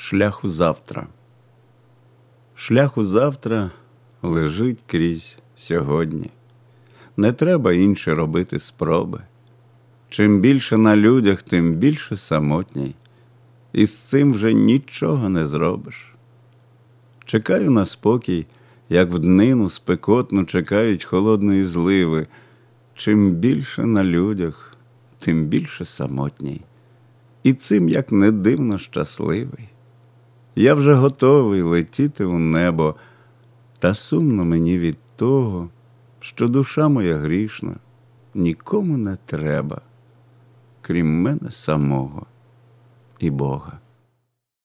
шляху завтра. Шляху завтра лежить крізь сьогодні. Не треба інше робити спроби. Чим більше на людях, тим більше самотній, і з цим вже нічого не зробиш. Чекаю на спокій, як в днину спекотно чекають холодної зливи. Чим більше на людях, тим більше самотній. І цим, як не дивно, щасливий. Я вже готовий летіти у небо, та сумно мені від того, що душа моя грішна нікому не треба, крім мене самого і Бога.